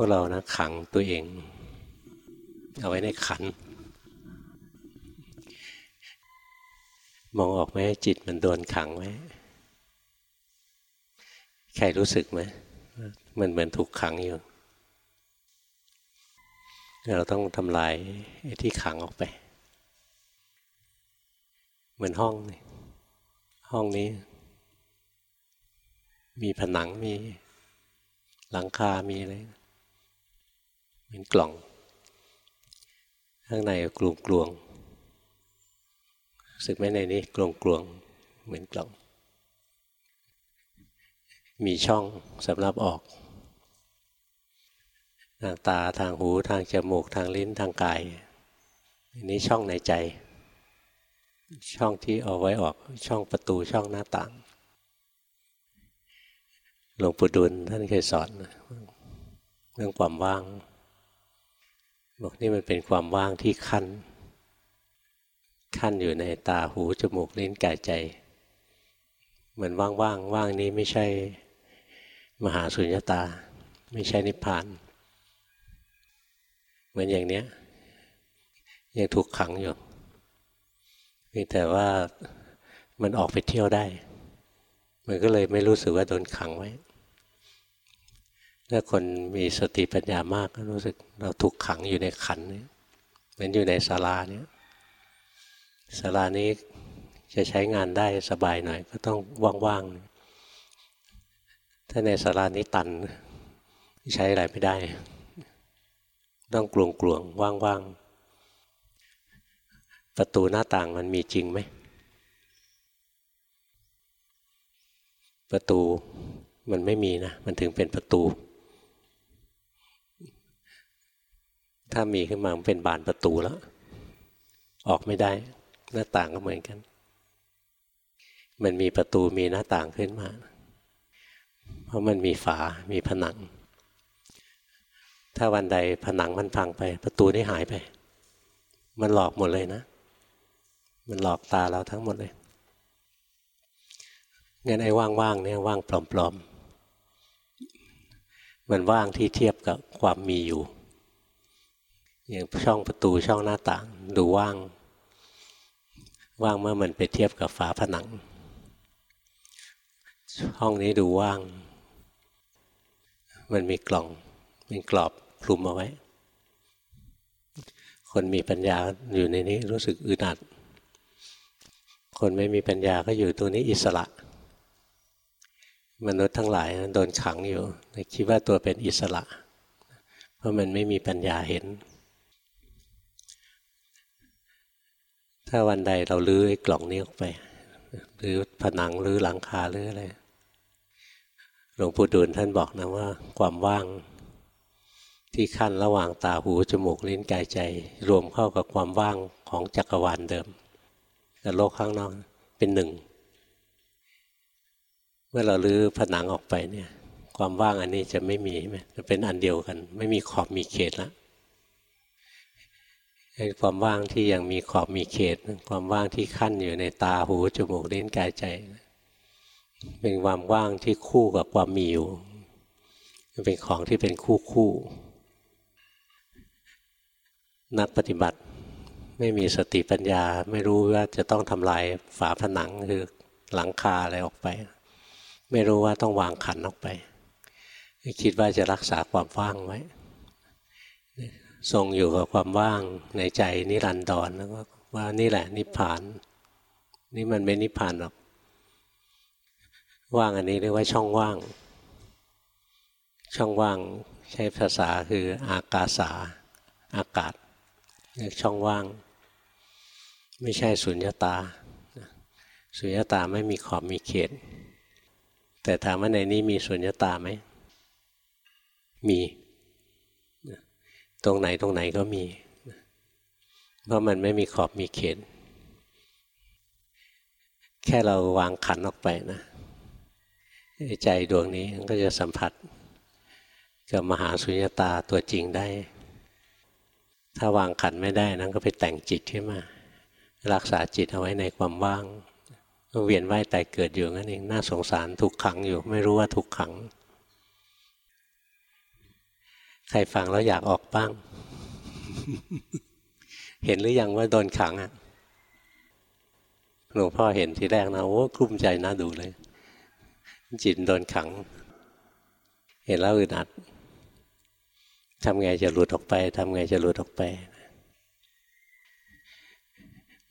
วกเรานะขังตัวเอง เอาไว้ในขัน มองออกไหมจิตมันโดนขังไว้ใครรู้สึกไหมมันเหมือนถูกขังอยู่ เราต้องทำลายไอ้ที่ขังออกไป เหมือนห้องนี่ห้องนี้ มีผนังมีหลังคามีอะไร เป็นกล่อง ข้างในกลวงกลวงสึกไหมในนี้กลวงกลวงเหมือนกล่อง มีช่องสำหรับออก ทางตาทางหูทางจมูกทางลิ้นทางกายอันนี้ช่องในใจ ช่องที่เอาไว้ออกช่องประตูช่องหน้าต่างหลวงปู่ดุลท่านเคยสอนเรื่องความว่าง บอกนี่มันเป็นความว่างที่ขั้น ขั้นอยู่ในตาหูจมูกลิ้นกายใจเหมือนว่างว่างว่างนี้ไม่ใช่มหาสุญญตา ไม่ใช่นิพพาน เหมือนอย่างเนี้ยยังถูกขังอยู่แต่ว่ามันออกไปเที่ยวได้ มันก็เลยไม่รู้สึกว่าโดนขังไว้ ถ้าคนมีสติปัญญามากก็รู้สึกเราถูกขังอยู่ในขันนี้เหมือนอยู่ในศาลาเนี่ยศาลานี้จะใช้งานได้สบายหน่อย ก็ต้องว่างๆถ้าในศาลานี้ตัน ใช้อะไรไม่ได้ ต้องกลวงกลวงว่างๆประตูหน้าต่างมันมีจริงไหม ประตูมันไม่มีนะ มันถึงเป็นประตู ถ้ามีขึ้นมามันเป็นบานประตูแล้ว ออกไม่ได้ หน้าต่างก็เหมือนกัน มันมีประตูมีหน้าต่างขึ้นมา เพราะมันมีฝา มีผนัง ถ้าวันใดผนังมันพังไป ประตูนี่หายไป มันหลอกหมดเลยนะ มันหลอกตาเราทั้งหมดเลยงั้นไอ้ว่างๆเนี่ยว่างปลอมๆ มันว่างที่เทียบกับความมีอยู่ อย่างช่องประตูช่องหน้าต่าง ดูว่าง ว่างเมื่อมันไปเทียบกับฝาผนัง ห้องนี้ดูว่าง มันมีกล่องเป็นกรอบคลุมเอาไว้ คนมีปัญญาอยู่ในนี้รู้สึกอึดอัด คนไม่มีปัญญาก็อยู่ตัวนี้อิสระมนุษย์ทั้งหลายโดนขังอยู่คิดว่าตัวเป็นอิสระ เพราะมันไม่มีปัญญาเห็น ถ้าวันใดเราลื้อไอ้กล่องนี้ออกไปหรือผนังหรือหลังคาหรืออะไรหลวงปู่ดูลท่านบอกนะว่า ความว่างที่ขั้นระหว่างตาหูจมูกลิ้นกายใจ รวมเข้ากับความว่างของจักรวาลเดิมกับโลกข้างนอกเป็นหนึ่ง เมื่อเราลื้อผนังออกไปเนี่ย ความว่างอันนี้จะไม่มีไหมจะเป็นอันเดียวกัน ไม่มีขอบมีเขตแล้ว ความว่างที่ยังมีขอบมีเขต ความว่างที่ขั้นอยู่ในตาหูจมูกเล่นกายใจ เป็นความว่างที่คู่กับความมีอยู่เป็นของที่เป็นคู่คู่นักปฏิบัติไม่มีสติปัญญา ไม่รู้ว่าจะต้องทำลายฝาผนังคือหลังคาอะไรออกไป ไม่รู้ว่าต้องวางขันออกไป คิดว่าจะรักษาความว่างไว้ ทรงอยู่กับความว่างในใจนิรันดรแล้วก็ว่านี่แหละ นิพพาน นี่มันไม่นิพพานหรอก ว่างอันนี้เรียกว่าช่องว่าง ช่องว่างใช้ภาษาคืออากาสาอากาศเรียกช่องว่าง ไม่ใช่สุญญตา สุญญตาไม่มีขอบมีเขต แต่ถามว่าในนี้มีสุญญตาไหมมี ตรงไหนตรงไหนก็มี เพราะมันไม่มีขอบมีเขต แค่เราวางขันออกไปนะใจดวงนี้ก็จะสัมผัสกับมหาสุญญตาตัวจริงได้ ถ้าวางขันไม่ได้นั้นก็ไปแต่งจิตขึ้นมา รักษาจิตเอาไว้ในความว่าง ก็เวียนว่ายแต่เกิดอยู่นั่นเอง น่าสงสารถูกขังอยู่ ไม่รู้ว่าถูกขัง ใครฟังแล้วอยากออกบ้าง เห็นหรือยังว่าโดนขังอะหลวงพ่อเห็นทีแรกนะโอ้กลุ้มใจน่าดูเลย จิตโดนขัง เห็นแล้วอึดอัดทำไงจะหลุดออกไปทำไงจะหลุดออกไป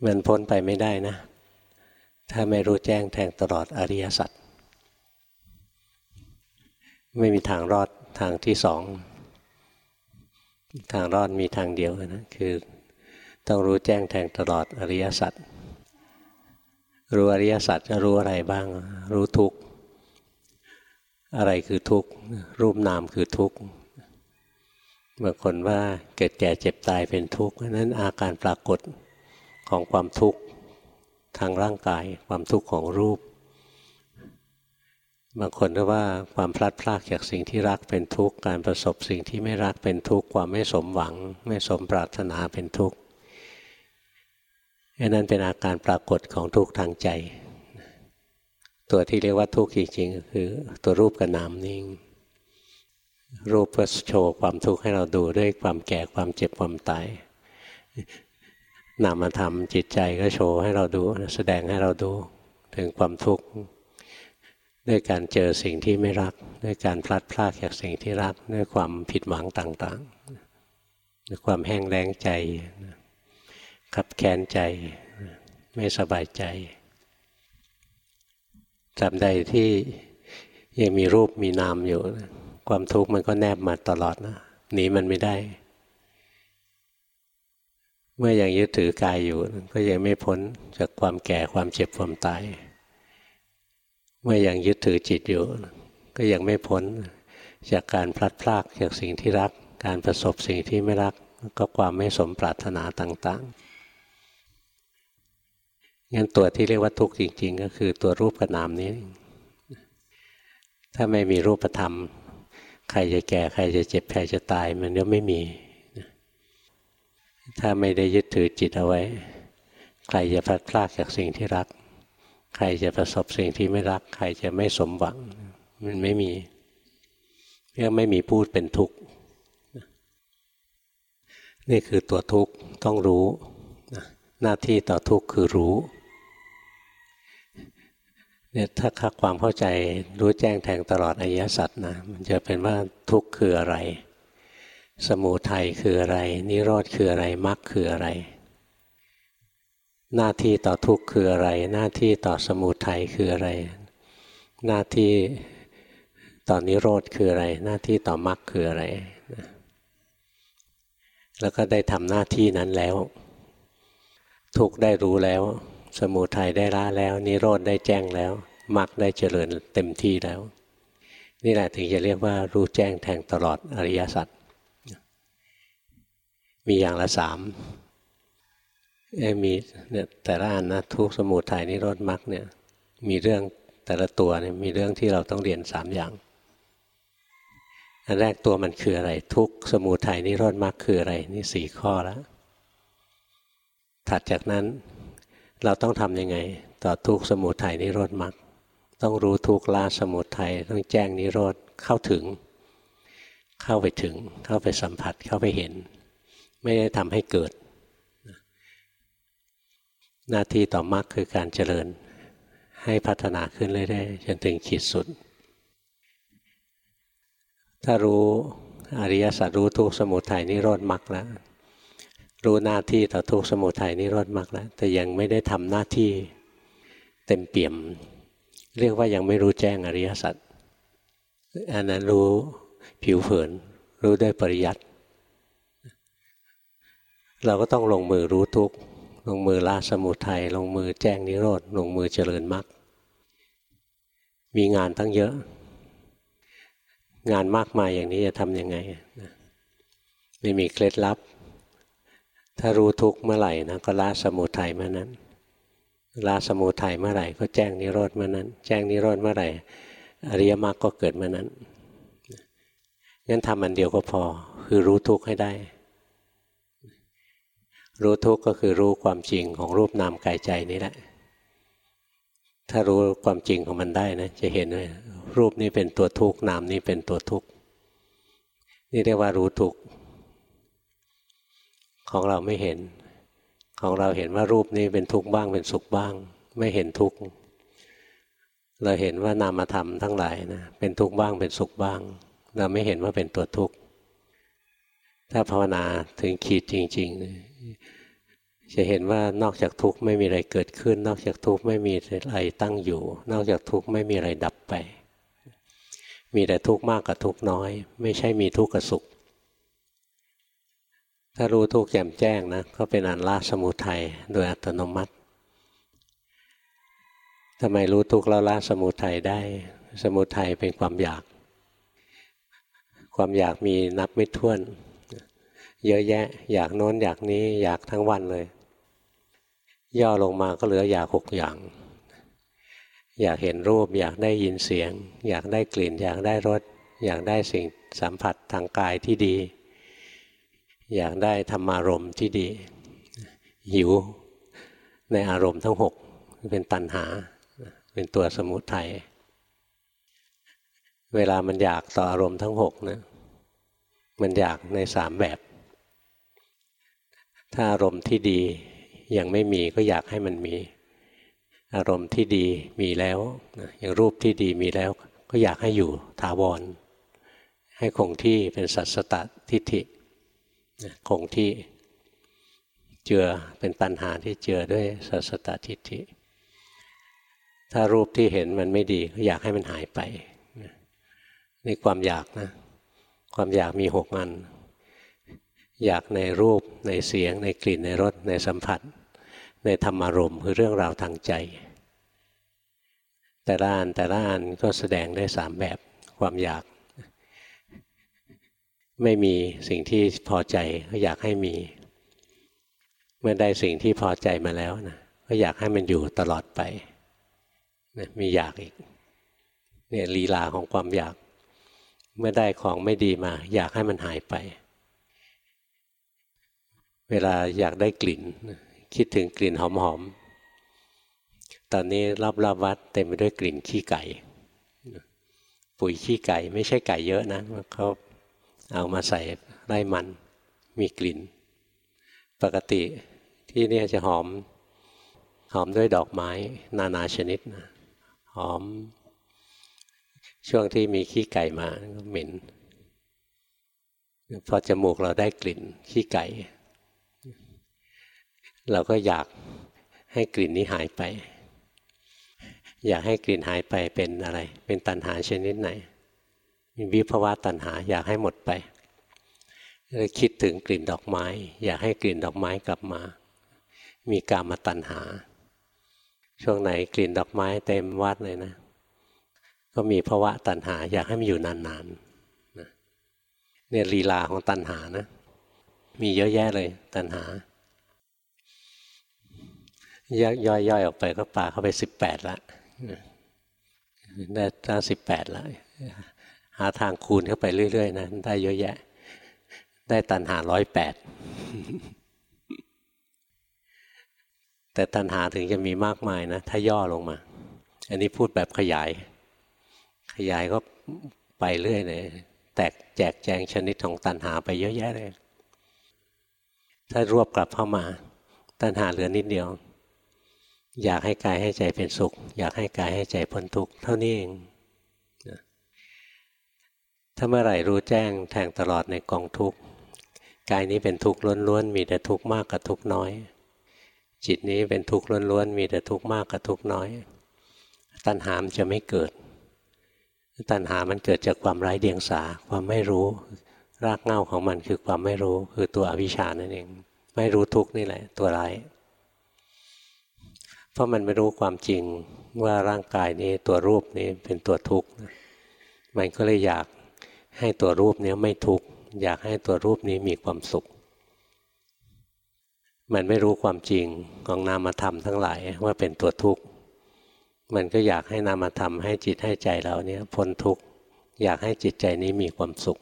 มันพ้นไปไม่ได้นะ ถ้าไม่รู้แจ้งแทงตลอดอริยสัจไม่มีทางรอดทางที่สอง ทางรอดมีทางเดียวนะคือต้องรู้แจ้งแทงตลอดอริยสัจรู้อริยสัจจะรู้อะไรบ้าง รู้ทุกอะไรคือทุกรูปนามคือทุกบางคนว่าเกิดแก่เจ็บตายเป็นทุกข์นั้นอาการปรากฏของความทุกข์ทางร่างกายความทุกข์ของรูป บางคนก็ว่าความพลัดพรากจากสิ่งที่รักเป็นทุกข์การประสบสิ่งที่ไม่รักเป็นทุกข์ความไม่สมหวัง ไม่สมปรารถนาเป็นทุกข์นั้นเป็นอาการปรากฏของทุกข์ทางใจ ตัวที่เรียกว่าทุกข์จริงๆคือตัวรูปกับนามนิ่ง รูปก็โชว์ความทุกข์ให้เราดูด้วยความแก่ความเจ็บความตายนามธรรมจิตใจก็โชว์ให้เราดูแสดงให้เราดูถึงความทุกข์ ด้วยการเจอสิ่งที่ไม่รัก ด้วยการพลัดพรากจากสิ่งที่รัก ด้วยความผิดหวังต่างๆด้วยความแห้งแล้งใจขับแค้นใจ ไม่สบายใจจำใดที่ยังมีรูปมีนามอยู่ ความทุกข์มันก็แนบมาตลอดนะหนีมันไม่ได้ เมื่อยังยึดถือกายอยู่ ก็ยังไม่พ้นจากความแก่ความเจ็บความตาย เมื่อยังยึดถือจิตอยู่ ก็ยังไม่พ้นจากการพลัดพรากจากสิ่งที่รัก การประสบสิ่งที่ไม่รักก็ความไม่สมปรารถนาต่างๆ งั้นตัวที่เรียกว่าทุกข์จริง ๆ ก็คือตัวรูปกับนามนี้ ถ้าไม่มีรูปธรรม ใครจะแก่ใครจะเจ็บใครจะตายมันก็ไม่มี ถ้าไม่ได้ยึดถือจิตเอาไว้ ใครจะพลัดพรากจากสิ่งที่รัก ใครจะประสบสิ่งที่ไม่รัก ใครจะไม่สมหวัง มันไม่มีเรียกไม่มีพูดเป็นทุกข์นี่คือตัวทุกข์ต้องรู้ หน้าที่ต่อทุกข์คือรู้เนี่ยถ้าคักความเข้าใจรู้แจ้งแทงตลอดอริยสัจนะมันจะเป็นว่าทุกข์คืออะไร สมุทัยคืออะไร นิโรธคืออะไรมรรคคืออะไร หน้าที่ต่อทุกข์คืออะไร หน้าที่ต่อสมุทัยคืออะไร หน้าที่ต่อนิโรธคืออะไร หน้าที่ต่อมรรคคืออะไร แล้วก็ได้ทำหน้าที่นั้นแล้ว ทุกได้รู้แล้ว สมุทัยได้ละแล้ว นิโรธได้แจ้งแล้วมรรคได้เจริญเต็มที่แล้ว นี่แหละถึงจะเรียกว่ารู้แจ้งแทงตลอดอริยสัจมีอย่างละสาม มีเนี่ยแต่ละอันนะทุกสมุทัยนิโรธมรรคเนี่ย มีเรื่องแต่ละตัวเนี่ยมีเรื่องที่เราต้องเรียนสามอย่าง อันแรกตัวมันคืออะไร ทุกสมุทัยนิโรธมรรคคืออะไร นี่สี่ข้อแล้วถัดจากนั้นเราต้องทำยังไง ต่อทุกสมุทัยนิโรธมรรคต้องรู้ทุกละสมุทัยต้องแจ้งนิโรธเข้าถึง เข้าไปถึง เข้าไปสัมผัสเข้าไปเห็น ไม่ได้ทำให้เกิด หน้าที่ต่อมรรคคือการเจริญ ให้พัฒนาขึ้นเรื่อยๆจนถึงขีดสุด ถ้ารู้อริยสัจรู้ทุกสมุทัยนิโรธมรรคแล้วรู้หน้าที่ต่อทุกสมุทัยนิโรธมรรคแล้วแต่ยังไม่ได้ทำหน้าที่เต็มเปี่ยม เรียกว่ายังไม่รู้แจ้งอริยสัจอันนั้นรู้ผิวเผิน รู้ด้วยปริยัติเราก็ต้องลงมือรู้ทุก ลงมือละสมุทัยลงมือแจ้งนิโรธลงมือเจริญมรรคมีงานตั้งเยอะ งานมากมายอย่างนี้จะทำยังไงไม่มีเคล็ดลับ ถ้ารู้ทุกเมื่อไหร่นะก็ละสมุทัยเมื่อนั้นละสมุทัยเมื่อไหร่ก็แจ้งนิโรธเมื่อนั้น แจ้งนิโรธเมื่อไหร่อริยมรรคก็เกิดเมื่อนั้นงั้นทำอันเดียวก็พอ คือรู้ทุกข์ให้ได้ รู้ทุกข์ก็คือรู้ความจริงของรูปนามกายใจนี้แหละ ถ้ารู้ความจริงของมันได้นะ จะเห็นเลยรูปนี้เป็นตัวทุกข์นามนี้เป็นตัวทุกข์นี่เรียกว่ารู้ทุกข์ของเราไม่เห็น ของเราเห็นว่ารูปนี้เป็นทุกข์บ้างเป็นสุขบ้าง ไม่เห็นทุกข์เราเห็นว่านามธรรมทั้งหลายนะเป็นทุกข์บ้างเป็นสุขบ้าง เราไม่เห็นว่าเป็นตัวทุกข์ ถ้าภาวนาถึงขีดจริง ๆ จะเห็นว่านอกจากทุกข์ไม่มีอะไรเกิดขึ้น นอกจากทุกข์ไม่มีอะไรตั้งอยู่ นอกจากทุกข์ไม่มีอะไรดับไป มีแต่ทุกข์มากกับทุกข์น้อย ไม่ใช่มีทุกข์กับสุข ถ้ารู้ทุกข์แจ่มแจ้งนะก็เป็นอันละสมุทัยโดยอัตโนมัติทำไมรู้ทุกข์แล้วละสมุทัยได้ สมุทัยเป็นความอยาก ความอยากมีนับไม่ถ้วน เยอะแยะ อยากโน้นอยากนี้อยากทั้งวันเลย ย่อลงมาก็เหลืออยากหกอย่าง อยากเห็นรูป อยากได้ยินเสียง อยากได้กลิ่น อยากได้รส อยากได้สิ่งสัมผัสทางกายที่ดี อยากได้ธรรมารมณ์ที่ดี หิวในอารมณ์ทั้งหกเป็นตัณหา เป็นตัวสมุทัยเวลามันอยากต่ออารมณ์ทั้งหกนะมันอยากในสามแบบ ถ้าอารมณ์ที่ดียังไม่มีก็อยากให้มันมี อารมณ์ที่ดีมีแล้วอย่างรูปที่ดีมีแล้ว ก็อยากให้อยู่ถาวร ให้คงที่เป็นสัตสตทิฏฐิคงที่เจือเป็นปัญหาที่เจือด้วยสัสตทิฏฐิถ้ารูปที่เห็นมันไม่ดีก็อยากให้มันหายไปนี่ความอยากนะ ความอยากมีหกอัน อยากในรูปในเสียง ในกลิ่นในรสในสัมผัส ในธรรมารมณ์คือเรื่องราวทางใจ แต่ละอันแต่ละอันก็แสดงได้สามแบบความอยาก ไม่มีสิ่งที่พอใจก็อยากให้มี เมื่อได้สิ่งที่พอใจมาแล้วนะก็อยากให้มันอยู่ตลอดไปมีอยากอีกเนี่ยลีลาของความอยาก เมื่อได้ของไม่ดีมา อยากให้มันหายไป เวลาอยากได้กลิ่น คิดถึงกลิ่นหอมๆ ตอนนี้รอบๆวัดเต็มไปด้วยกลิ่นขี้ไก่ ปุ๋ยขี้ไก่ไม่ใช่ไก่เยอะนะเขาเอามาใส่ไร่มันมีกลิ่น ปกติที่นี่จะหอมหอมด้วยดอกไม้ นานาชนิดนะหอม ช่วงที่มีขี้ไก่มาก็เหม็น พอจมูกเราได้กลิ่นขี้ไก่ เราก็อยากให้กลิ่นนี้หายไป อยากให้กลิ่นหายไปเป็นอะไร เป็นตัณหาชนิดไหนวิภวะตัณหาอยากให้หมดไปคิดถึงกลิ่นดอกไม้ อยากให้กลิ่นดอกไม้กลับมา มีกามาตัณหา ช่วงไหนกลิ่นดอกไม้เต็มวัดเลยนะ ก็มีภาวะตัณหา อยากให้มันอยู่นานๆเนี่ยลีลาของตัณหานะ มีเยอะแยะเลยตัณหา ย่อยย่อยออกไปก็ป่าเข้าไปสิบแปดละได้ตั้งสิบแปดละหาทางคูณเข้าไปเรื่อยๆนะได้เยอะแยะ ได้ตัณหาร้อยแปดแต่ตัณหาถึงจะมีมากมายนะ ถ้าย่อลงมา อันนี้พูดแบบขยาย ขยายก็ไปเรื่อยเลยแตกแจกแจงชนิดของตัณหาไปเยอะแยะเลย ถ้ารวบกลับเข้ามา ตัณหาเหลือนิดเดียว อยากให้กายให้ใจเป็นสุข อยากให้กายให้ใจพ้นทุกข์เท่านี้เองถ้าเมื่อไหร่รู้แจ้งแทงตลอดในกองทุกข์กายนี้เป็นทุกข์ล้วนๆมีแต่ทุกข์มากกับทุกข์น้อย จิตนี้เป็นทุกข์ล้วนๆมีแต่ทุกข์มากกับทุกข์น้อย ตัณหามจะไม่เกิด ตัณหามันเกิดจากความไร้เดียงสาความไม่รู้ รากเหง้าของมันคือความไม่รู้คือตัวอวิชชานั่นเอง ไม่รู้ทุกข์นี่แหละ ตัวร้าย เพราะมันไม่รู้ความจริงว่าร่างกายนี้ตัวรูปนี้เป็นตัวทุกข์ มันก็เลยอยากให้ตัวรูปนี้ไม่ทุกข์ อยากให้ตัวรูปนี้มีความสุข มันไม่รู้ความจริงของนามธรรมทั้งหลายว่าเป็นตัวทุกข์ มันก็อยากให้นามธรรมให้จิตให้ใจเราเนี้ยพ้นทุกข์ อยากให้จิตใจนี้มีความสุข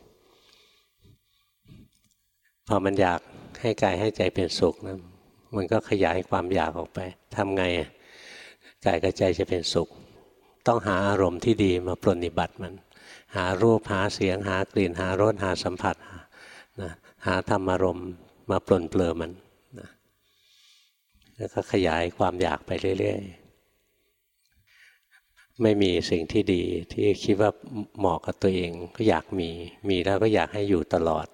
พอมันอยากให้กายให้ใจเป็นสุขนะ มันก็ขยายความอยากออกไปทำไงกายกับใจจะเป็นสุข ต้องหาอารมณ์ที่ดีมาปรนนิบัติมัน หารูปหาเสียงหากลิ่นหารสหาสัมผัสนะหาธรรมอารมณ์มาปลนเปลือมันนะแล้วก็ขยายความอยากไปเรื่อยๆ ไม่มีสิ่งที่ดีที่คิดว่าเหมาะกับตัวเองก็อยากมี มีแล้วก็อยากให้อยู่ตลอด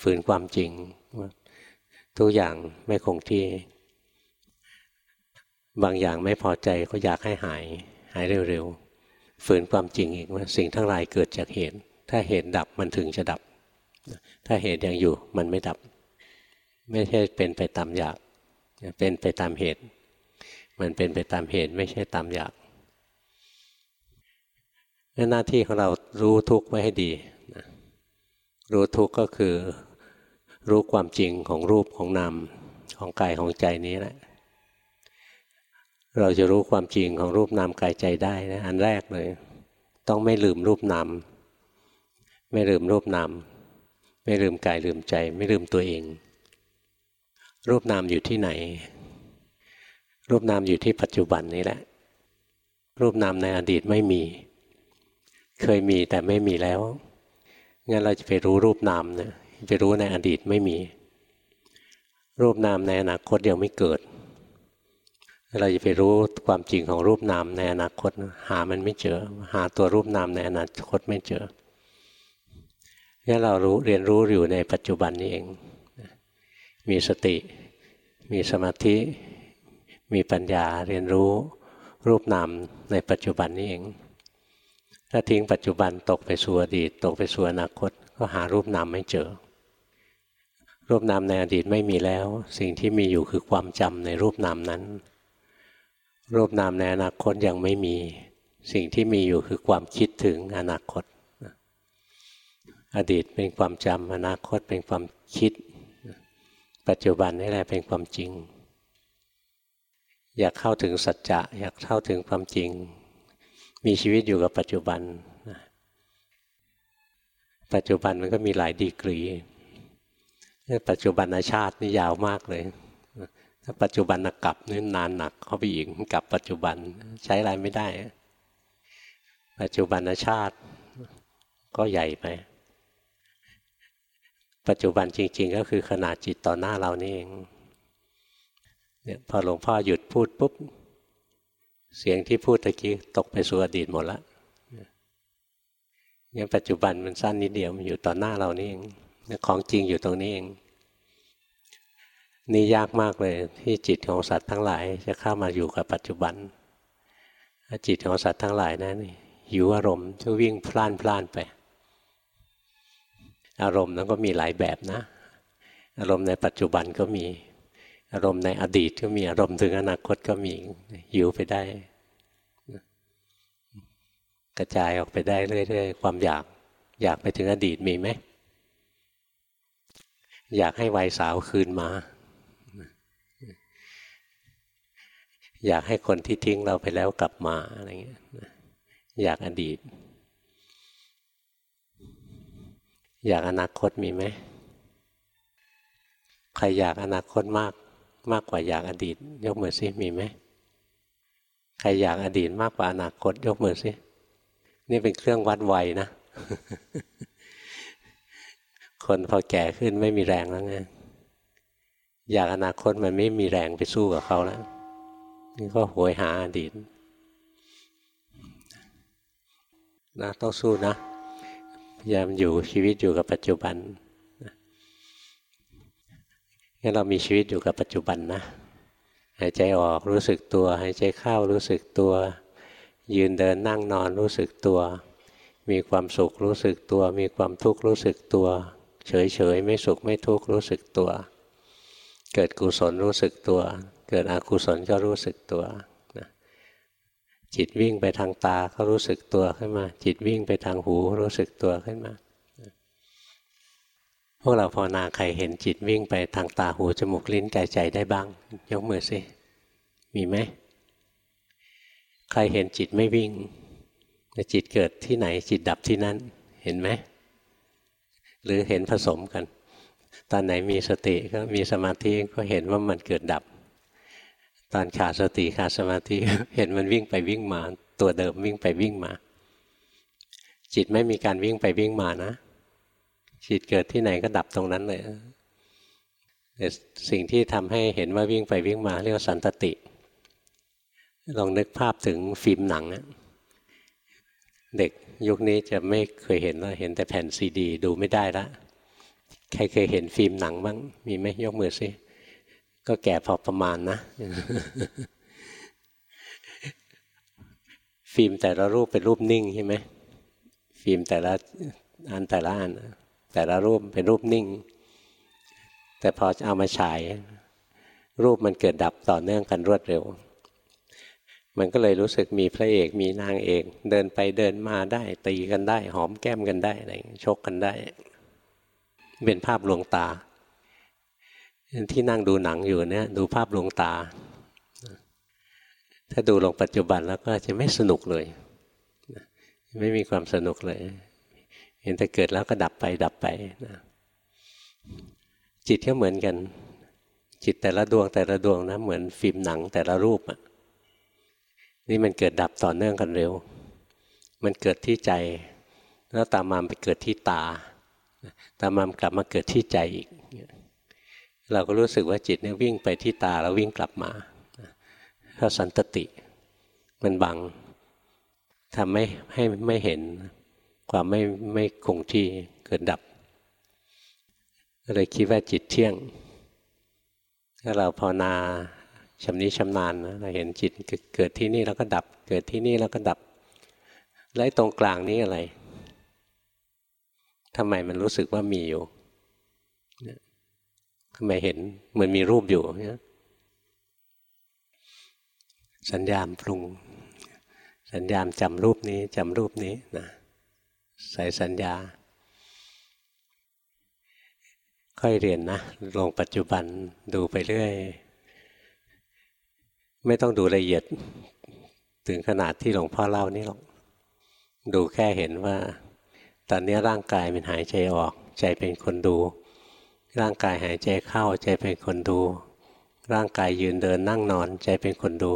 ฝืนความจริง ทุกอย่างไม่คงที่ บางอย่างไม่พอใจก็อยากให้หาย หายเร็วๆฝืนความจริงอีกว่าสิ่งทั้งหลายเกิดจากเหตุ ถ้าเหตุดับมันถึงจะดับ ถ้าเหตุยังอยู่มันไม่ดับ ไม่ใช่เป็นไปตามอยาก เป็นไปตามเหตุ มันเป็นไปตามเหตุไม่ใช่ตามอยากหน้าที่ของเรารู้ทุกข์ไว้ให้ดี รู้ทุกข์ก็คือ รู้ความจริงของรูปของนามของกายของใจนี้แหละ เราจะรู้ความจริงของรูปนามกายใจได้นะอันแรกเลย ต้องไม่ลืมรูปนามไม่ลืมรูปนามไม่ลืมกายลืมใจ ไม่ลืมตัวเอง รูปนามอยู่ที่ไหน รูปนามอยู่ที่ปัจจุบันนี้แหละ รูปนามในอดีตไม่มี เคยมีแต่ไม่มีแล้วงั้นเราจะไปรู้รูปนามเนี่ย ไปรู้ในอดีตไม่มี รูปนามในอนาคตยังไม่เกิด เราจะไปรู้ความจริงของรูปนามในอนาคต หามันไม่เจอ หาตัวรูปนามในอนาคตไม่เจองั้นเรารู้เรียนรู้อยู่ในปัจจุบันนี้เอง มีสติ มีสมาธิ มีปัญญาเรียนรู้รูปนามในปัจจุบันนี้เอง ถ้าทิ้งปัจจุบันตกไปสู่อดีต ตกไปสู่อนาคต ก็หารูปนามไม่เจอ รูปนามในอดีตไม่มีแล้ว สิ่งที่มีอยู่คือความจำในรูปนามนั้น รูปนามในอนาคตยังไม่มี สิ่งที่มีอยู่คือความคิดถึงอนาคต อดีตเป็นความจำอนาคตเป็นความคิด ปัจจุบันนี่แหละเป็นความจริง อยากเข้าถึงสัจจะอยากเข้าถึงความจริง มีชีวิตอยู่กับปัจจุบันปัจจุบันมันก็มีหลายดีกรี ปัจจุบันชาตินี่ยาวมากเลยถ้าปัจจุบันกลับนี่นานหนักเข้าไปอีกกับปัจจุบันใช้อะไรไม่ได้ ปัจจุบันชาติก็ใหญ่ไป ปัจจุบันจริง ๆ ก็คือขนาดจิตต่อหน้าเรานี่เองเนี่ยพอหลวงพ่อหยุดพูดปุ๊บ เสียงที่พูดตะกี้ตกไปสู่อดีตหมดละเนี่ยปัจจุบันมันสั้นนิดเดียวมันอยู่ต่อหน้าเรานี่เอง ของจริงอยู่ตรงนี้เอง นี่ยากมากเลย ที่จิตของสัตว์ทั้งหลาย จะเข้ามาอยู่กับปัจจุบันจิตของสัตว์ทั้งหลายนะั้นหิวอารมณ์จะวิ่งพล่านพล่านไป อารมณ์นั้นก็มีหลายแบบนะ อารมณ์ในปัจจุบันก็มี อารมณ์ในอดีตก็มีอารมณ์ถึงอนาคตก็มีหิวไปได้ กระจายออกไปได้เรื่อยๆความอยาก อยากไปถึงอดีตมีไหม อยากให้วัยสาวคืนมา อยากให้คนที่ทิ้งเราไปแล้วกลับมาอะไรเงี้ยอยากอดีต อยากอนาคตมีไหมใครอยากอนาคตมากมากกว่าอยากอดีต ยกมือซิมีไหมใครอยากอดีตมากกว่าอนาคต ยกมือซินี่เป็นเครื่องวัดวัยนะ คนพอแก่ขึ้นไม่มีแรงแล้วไงอยากอนาคตมันไม่มีแรงไปสู้กับเขาแล้วนี่ก็โหยหาอดีตนะต้องสู้นะพยายามอยู่ชีวิตอยู่กับปัจจุบันงั้นเรามีชีวิตอยู่กับปัจจุบันนะหายใจออกรู้สึกตัวหายใจเข้ารู้สึกตัว ยืนเดินนั่งนอนรู้สึกตัว มีความสุขรู้สึกตัว มีความทุกข์รู้สึกตัว เฉยเฉยไม่สุขไม่ทุกข์รู้สึกตัว เกิดกุศลรู้สึกตัว เกิดอกุศลก็รู้สึกตัวจิตวิ่งไปทางตาก็รู้สึกตัวขึ้นมา จิตวิ่งไปทางหูรู้สึกตัวขึ้นมา พวกเราภาวนาใครเห็นจิตวิ่งไปทางตาหูจมูกลิ้นกายใจได้บ้าง ยกมือสิมีไหมใครเห็นจิตไม่วิ่งจิตเกิดที่ไหนจิตดับที่นั้นเห็นไหม หรือเห็นผสมกัน ตอนไหนมีสติก็มีสมาธิก็เห็นว่ามันเกิดดับ ตอนขาดสติขาดสมาธิเห็นมันวิ่งไปวิ่งมา ตัวเดิมวิ่งไปวิ่งมา จิตไม่มีการวิ่งไปวิ่งมานะ จิตเกิดที่ไหนก็ดับตรงนั้นเลยแต่สิ่งที่ทำให้เห็นว่าวิ่งไปวิ่งมา เรียกว่าสันตติ ลองนึกภาพถึงฟิล์มหนัง เด็ก ยุคนี้จะไม่เคยเห็นแล้วเห็นแต่แผ่นซีดี ดูไม่ได้ละใครเคยเห็นฟิล์มหนังบ้าง มีไหมยกมือสิก็แก่พอประมาณนะ ฟิล์มแต่ละรูปเป็นรูปนิ่งใช่ไหมฟิล์มแต่ละอันแต่ละอันแต่ละรูปเป็นรูปนิ่ง แต่พอเอามาฉาย รูปมันเกิดดับต่อเนื่องกันรวดเร็ว มันก็เลยรู้สึกมีพระเอกมีนางเอก เดินไปเดินมาได้ ตีกันได้ หอมแก้มกันได้อะไรชกกันได้ เป็นภาพลวงตา ที่นั่งดูหนังอยู่เนี่ยดูภาพลวงตา ถ้าดูลงปัจจุบันแล้วก็จะไม่สนุกเลย ไม่มีความสนุกเลย เห็นแต่เกิดแล้วก็ดับไปดับไปนะจิตก็เหมือนกัน จิตแต่ละดวงแต่ละดวงนะเหมือนฟิล์มหนังแต่ละรูปอะ นี่มันเกิดดับต่อเนื่องกันเร็ว มันเกิดที่ใจ แล้วตามมาไปเกิดที่ตา ตามมากลับมาเกิดที่ใจอีก เราก็รู้สึกว่าจิตเนี่ยวิ่งไปที่ตาแล้ววิ่งกลับมาเพราะสันตติมันบังทำไม่ให้ไม่เห็นความไม่ไม่คงที่เกิดดับเลยคิดว่าจิตเที่ยง ถ้าเราภาวนา ชำนิชำนาญนะเราเห็นจิตเกิดที่นี่แล้วก็ดับ เกิดที่นี่แล้วก็ดับแลวตรงกลางนี้อะไรทำไมมันรู้สึกว่ามีอยู่ทำไมเห็นมือนมีรูปอยู่เนี่ยสัญญาณปรุง สัญญาณจำรูปนี้จำรูปนี้นะใส่สัญญา ค่อยเรียนนะ ลงปัจจุบันดูไปเรื่อย ไม่ต้องดูละเอียดถึงขนาดที่หลวงพ่อเล่านี่หรอก ดูแค่เห็นว่า ตอนนี้ร่างกายมันหายใจออก ใจเป็นคนดู ร่างกายหายใจเข้าใจเป็นคนดู ร่างกายยืนเดินนั่งนอนใจเป็นคนดู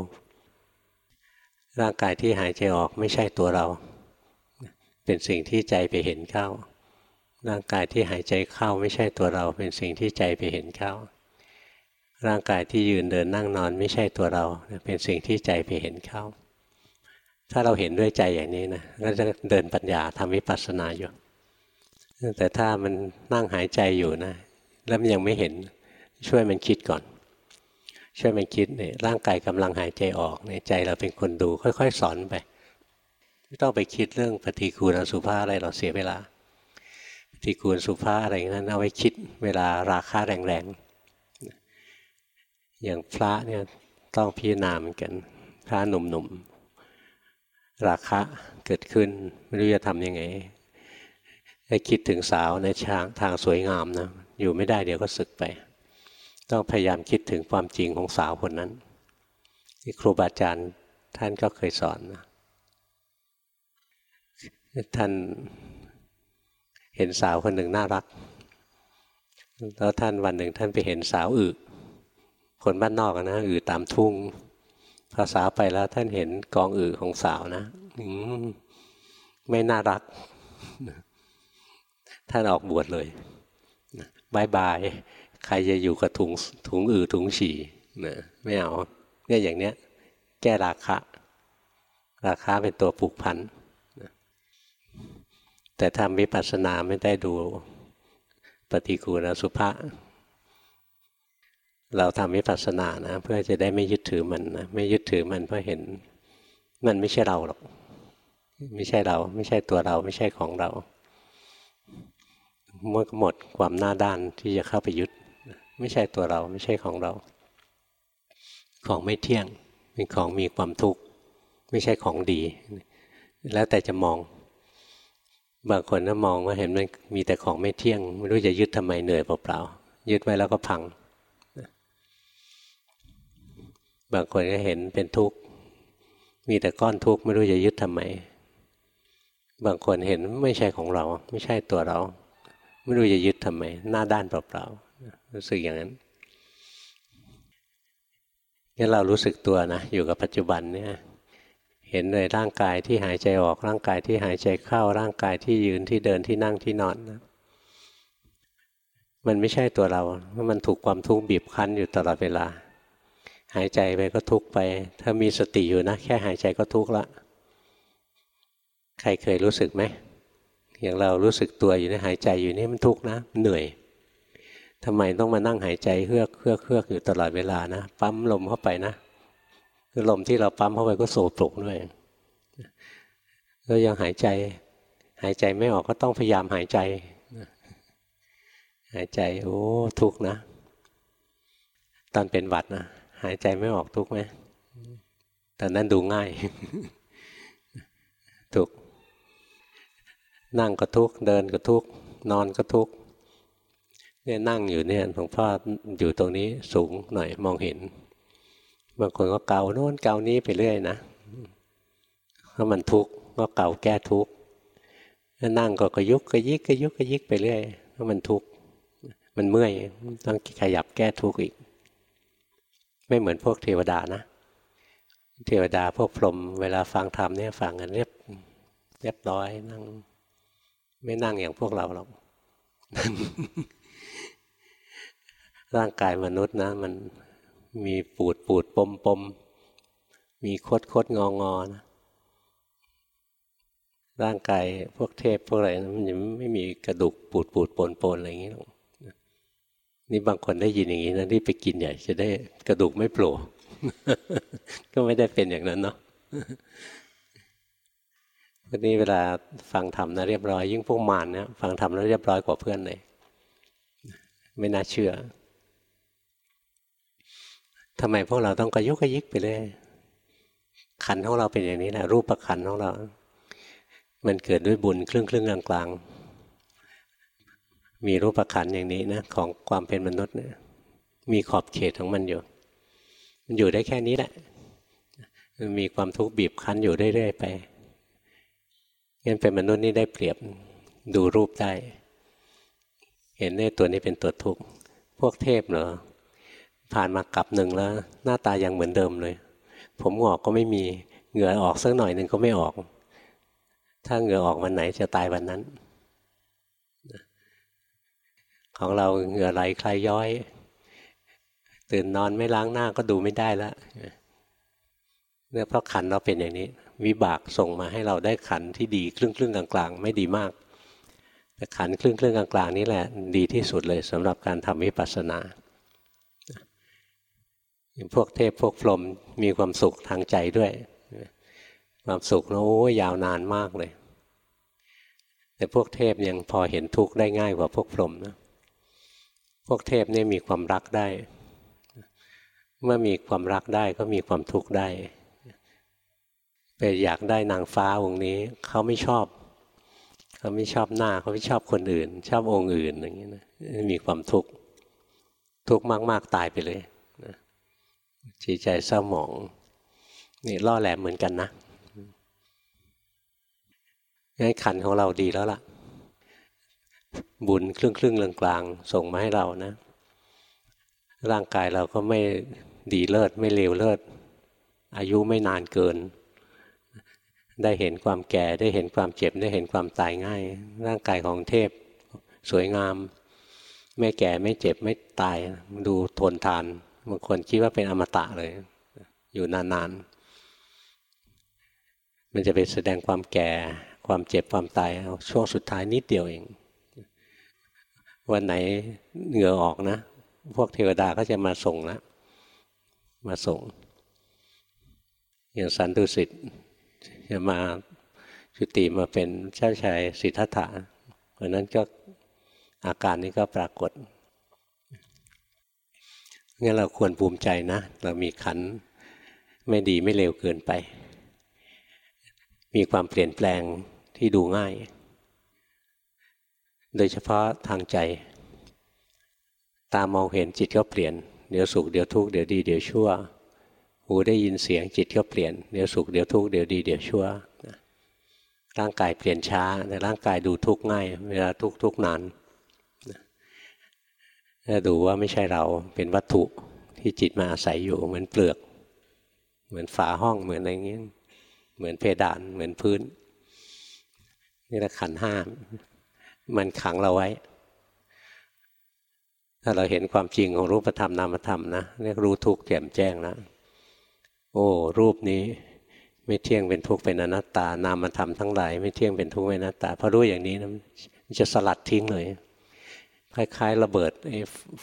ร่างกายที่หายใจออกไม่ใช่ตัวเรา เป็นสิ่งที่ใจไปเห็นเข้า ร่างกายที่หายใจเข้าไม่ใช่ตัวเรา เป็นสิ่งที่ใจไปเห็นเข้า ร่างกายที่ยืนเดินนั่งนอนไม่ใช่ตัวเรา เป็นสิ่งที่ใจไปเห็นเข้า ถ้าเราเห็นด้วยใจอย่างนี้นะก็จะเดินปัญญาทำวิปัสสนาอยู่ แต่ถ้ามันนั่งหายใจอยู่นะ แล้วมันยังไม่เห็นช่วยมันคิดก่อน ช่วยมันคิดเนี่ยร่างกายกำลังหายใจออกในใจเราเป็นคนดูค่อย ๆ สอนไปไม่ต้องไปคิดเรื่องปฏิกูลอสุภาอะไรเราเสียเวลาปฏิกูลสุภาอะไรนั้นเอาไว้คิดเวลาราคาแรงๆ อย่างพระเนี่ยต้องพิจารณาเหมือนกัน พระหนุ่มๆ ราคะเกิดขึ้น ไม่รู้จะทำยังไงให้คิดถึงสาวในทางทางสวยงามนะ อยู่ไม่ได้เดี๋ยวก็สึกไป ต้องพยายามคิดถึงความจริงของสาวคนนั้นที่ครูบาอาจารย์ท่านก็เคยสอนนะท่านเห็นสาวคนหนึ่งน่ารัก แล้วท่านวันหนึ่งท่านไปเห็นสาวอึ คนบ้านนอกนะอึตามทุ่งพอสาไปแล้วท่านเห็นกองอึของสาวนะไม่น่ารัก ท่านออกบวชเลยบายบายใครจะอยู่กับถุงถุงอือถุงฉี่นะไม่เอาเนี่ยอย่างเนี้ย แก้ราคะราคาเป็นตัวผูกพันนะแต่ทำวิปัสสนาไม่ได้ดูปฏิกูลสุภา เราทำวิปัสสนานะ เพื่อจะได้ไม่ยึดถือมันนะไม่ยึดถือมันเพราะเห็นมันไม่ใช่เราหรอกไม่ใช่เรา ไม่ใช่ตัวเราไม่ใช่ของเราเมื่อหมดความหน้าด้านที่จะเข้าไปยึดไม่ใช่ตัวเราไม่ใช่ของเรา ของไม่เที่ยงเป็นของมีความทุกข์ไม่ใช่ของดี แล้วแต่จะมอง บางคนก็มองว่าเห็นมันมีแต่ของไม่เที่ยง ไม่รู้จะยึดทำไมเหนื่อยเปล่าๆยึดไว้แล้วก็พัง บางคนก็เห็นเป็นทุกข์ มีแต่ก้อนทุกข์ไม่รู้จะยึดทำไม บางคนเห็นไม่ใช่ของเรา ไม่ใช่ตัวเรา ไม่รู้จะยึดทำไม หน้าด้านเปล่าๆรู้สึกอย่างนั้นงั้นเรารู้สึกตัวนะอยู่กับปัจจุบันเนี่ยเห็นเลยร่างกายที่หายใจออกร่างกายที่หายใจเข้าร่างกายที่ยืนที่เดินที่นั่งที่นอนนะมันไม่ใช่ตัวเราเพราะมันถูกความทุกข์บีบคั้นอยู่ตลอดเวลา หายใจไปก็ทุกไป ถ้ามีสติอยู่นะ แค่หายใจก็ทุกละ ใครเคยรู้สึกไหม อย่างเรารู้สึกตัวอยู่ในหายใจอยู่นี่มันทุกนะเหนื่อยทำไมต้องมานั่งหายใจเฮือกเฮือกเฮือกอยู่ตลอดเวลานะปั๊มลมเข้าไปนะคือลมที่เราปั๊มเข้าไปก็โสปลุกด้วยก็ยังหายใจ หายใจไม่ออกก็ต้องพยายามหายใจ หายใจโอ้ทุกนะ ตอนเป็นหวัดนะ หายใจไม่ออกทุกไหมตอนนั้นดูง่าย ทุกนั่งก็ทุกเดินก็ทุกนอนก็ทุกเนี่ยนั่งอยู่เนี่ยหลวงพ่ออยู่ตรงนี้สูงหน่อยมองเห็นบางคนก็เกาโน่นเกานี้ไปเรื่อยนะเพราะมันทุกข์ก็เกาแก้ทุกข์นั่งก็กระยุกกระยิกกระยุกกระยิกไปเรื่อยเพราะมันทุกข์มันเมื่อยต้องขยับแก้ทุกข์อีก ไม่เหมือนพวกเทวดานะ เทวดาพวกพรหมเวลาฟังธรรมเนี่ยฟังกันเรียบเรียบร้อยนั่ง ไม่นั่งอย่างพวกเราหรอกร่างกายมนุษย์นะ มันมีปูดปูดปมปมมีคดคดงองอนะร่างกายพวกเทพพวกอะไรมันยังไม่มีกระดูกปูดปูดปนปนอะไรอย่างนี้หรอก นี่บางคนได้ยินอย่างนี้นะรีบไปกินใหญ่จะได้กระดูกไม่โผล่ก็ไม่ได้เป็นอย่างนั้นเนาะวันนี้เวลาฟังธรรมนะเรียบร้อย ยิ่งพวกมารเนี่ยฟังธรรมแล้วเรียบร้อยกว่าเพื่อนเลย ไม่น่าเชื่อทำไมพวกเราต้องกระยุกกระยิกไปเลยขันของเราเป็นอย่างนี้แหละรูปประขันของเรา มันเกิดด้วยบุญครึ่งครึ่งกลางกลาง มีรูปขันอย่างนี้นะของความเป็นมนุษย์มีขอบเขตของมันอยู่ มันอยู่ได้แค่นี้แหละ มีความทุกข์บีบคั้นอยู่เรื่อยๆไปงั้นเป็นมนุษย์นี่ได้เปรียบดูรูปได้ เห็นในตัวนี้เป็นตัวทุกข์ พวกเทพเหรอ ผ่านมากับหนึ่งแล้ว หน้าตายังเหมือนเดิมเลย ผมหงอกก็ไม่มีเหงื่อออกสักหน่อยหนึ่งก็ไม่ออก ถ้าเหงื่อออกวันไหนจะตายวันนั้น ของเราเหงื่อไหลคลายย้อย ตื่นนอนไม่ล้างหน้าก็ดูไม่ได้แล้วเนี่ยเพราะขันเราเป็นอย่างนี้ วิบากส่งมาให้เราได้ขันที่ดีครึ่งครึ่งกลางๆไม่ดีมากแต่ขันครึ่งครึ่งกลางๆนี่แหละ ดีที่สุดเลยสำหรับการทำวิปัสสนาพวกเทพพวกพรหมมีความสุขทางใจด้วย ความสุขนะโอ้ยาวนานมากเลย แต่พวกเทพยังพอเห็นทุกข์ได้ง่ายกว่าพวกพรหมนะ พวกเทพนี่มีความรักได้ เมื่อมีความรักได้ก็มีความทุกข์ได้ไปอยากได้นางฟ้าองค์นี้ เขาไม่ชอบ เขาไม่ชอบหน้าเขาไม่ชอบคนอื่น ชอบองค์อื่นอย่างนี้นะมีความทุกข์ทุกข์มาก ๆ ตายไปเลยจิตใจเศร้าหมอง นี่ล่อแหลมเหมือนกันนะงั้นขันของเราดีแล้วล่ะ บุญครึ่งครึ่งกลางกลางส่งมาให้เรานะ ร่างกายเราก็ไม่ดีเลิศไม่เลวเลิศอายุไม่นานเกิน ได้เห็นความแก่ได้เห็นความเจ็บได้เห็นความตายง่าย ร่างกายของเทพสวยงาม ไม่แก่ไม่เจ็บไม่ตายดูทนทานบางคนคิดว่าเป็นอมตะเลย อยู่นานๆ มันจะไปแสดงความแก่ความเจ็บความตายช่วงสุดท้ายนิดเดียวเอง วันไหนเหงื่อออกนะ พวกเทวดาก็จะมาส่งนะมาส่ง อย่างสันตุสิทธิ์จะมาจุติมาเป็นเจ้าชายสิทธัตถะวันนั้นก็อาการนี้ก็ปรากฏงั้นเราควรภูมิใจนะ เรามีขันไม่ดีไม่เลวเกินไป มีความเปลี่ยนแปลงที่ดูง่าย โดยเฉพาะทางใจ ตามองเห็นจิตก็เปลี่ยน เดี๋ยวสุขเดี๋ยวทุกข์เดี๋ยวดีเดี๋ยวชั่ว หูได้ยินเสียงจิตก็เปลี่ยน เดี๋ยวสุขเดี๋ยวทุกข์เดี๋ยวดีเดี๋ยวชั่ว ร่างกายเปลี่ยนช้าแต่ร่างกายดูทุกข์ง่าย เวลาทุกข์ทุกข์นานถ้าดูว่าไม่ใช่เราเป็นวัตถุที่จิตมาอาศัยอยู่เหมือนเปลือก เหมือนฝาห้องเหมือนอะไรเงี้ยเหมือนเพดานเหมือนพื้น นี่แหละขันห้า มันขังเราไว้ ถ้าเราเห็นความจริงของรูปธรรมนามธรรมนะเรียกรู้ทุกข์แจ่มแจ้งแล้วโอ้ รูปนี้ไม่เที่ยงเป็นทุกข์เป็นอนัตตานามธรรมทั้งหลายไม่เที่ยงเป็นทุกข์เป็นอนัตตาพอรู้อย่างนี้นะมันจะสลัดทิ้งเลย คล้าย ๆ ระเบิดไอ้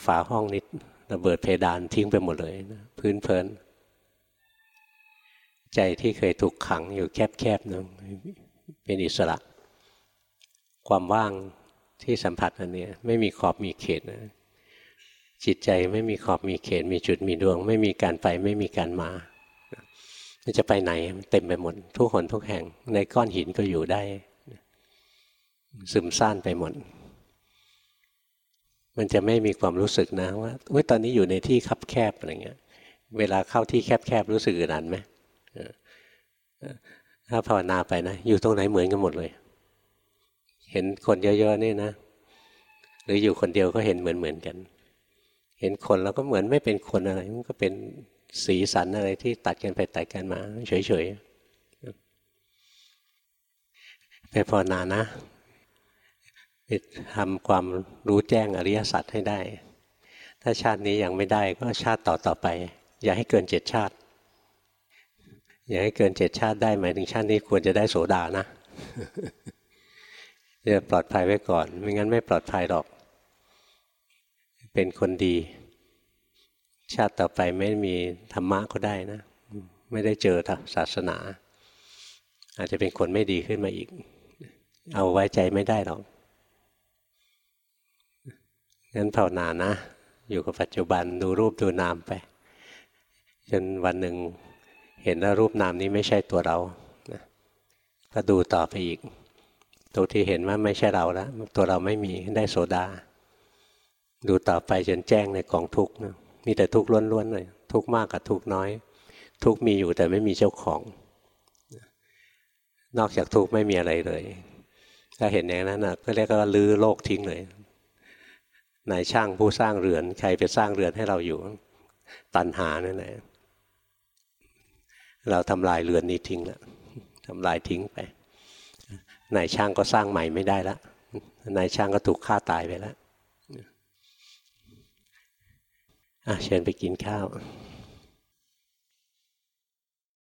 ฝาห้องนิดระเบิดเพดานทิ้งไปหมดเลยนะพื้นเพลินใจที่เคยถูกขังอยู่แคบๆนึงเป็นอิสระ ความว่างที่สัมผัสอันนี้ไม่มีขอบมีเขตนะจิตใจไม่มีขอบมีเขต มีจุดมีดวง ไม่มีการไปไม่มีการมามันจะไปไหนเต็มไปหมด ทุกคนทุกแห่ง ในก้อนหินก็อยู่ได้ ซึมซ่านไปหมด มันจะไม่มีความรู้สึกนะว่าเว้ยตอนนี้อยู่ในที่คับแคบอะไรเงี้ย เวลาเข้าที่แคบๆรู้สึกอึดอัดไหมถ้าภาวนาไปนะ อยู่ตรงไหนเหมือนกันหมดเลย เห็นคนเยอะๆนี่นะ หรืออยู่คนเดียวก็เห็นเหมือนๆกัน เห็นคนแล้วก็เหมือนไม่เป็นคนอะไร มันก็เป็นสีสันอะไรที่ตัดกันไปตัดกันมา เฉยๆไปภาวนานะทำความรู้แจ้งอริยสัจให้ได้ ถ้าชาตินี้ยังไม่ได้ก็ชาติต่อต่อไป อย่าให้เกินเจ็ดชาติ อย่าให้เกินเจ็ดชาติได้หมายถึงชาตินี้ควรจะได้โสดานะ จะปลอดภัยไว้ก่อน ไม่งั้นไม่ปลอดภัยหรอก เป็นคนดี ชาติต่อไปไม่มีธรรมะก็ได้นะ ไม่ได้เจอศาสนา อาจจะเป็นคนไม่ดีขึ้นมาอีก เอาไว้ใจไม่ได้หรอกงั้นภาวนานะ อยู่กับปัจจุบันดูรูปดูนามไป จนวันหนึ่งเห็นว่ารูปนามนี้ไม่ใช่ตัวเรานะก็ดูต่อไปอีก ตัวที่เห็นว่าไม่ใช่เราแล้วตัวเราไม่มีได้โสดา ดูต่อไปจนแจ้งในกองทุกข์นะมีแต่ทุกข์ล้วนๆเลยทุกข์มากกับทุกข์น้อย ทุกข์มีอยู่แต่ไม่มีเจ้าของ นอกจากทุกข์ไม่มีอะไรเลย ถ้าเห็นอย่างนั้นนะก็เรียกว่าลื้อโลกทิ้งเลยนายช่างผู้สร้างเรือน ใครไปสร้างเรือนให้เราอยู่ ตันหานั่นแหละเราทำลายเรือนนี้ทิ้งแล้วทำลายทิ้งไป นายช่างก็สร้างใหม่ไม่ได้แล้วนายช่างก็ถูกฆ่าตายไปแล้วอะเชิญไปกินข้าว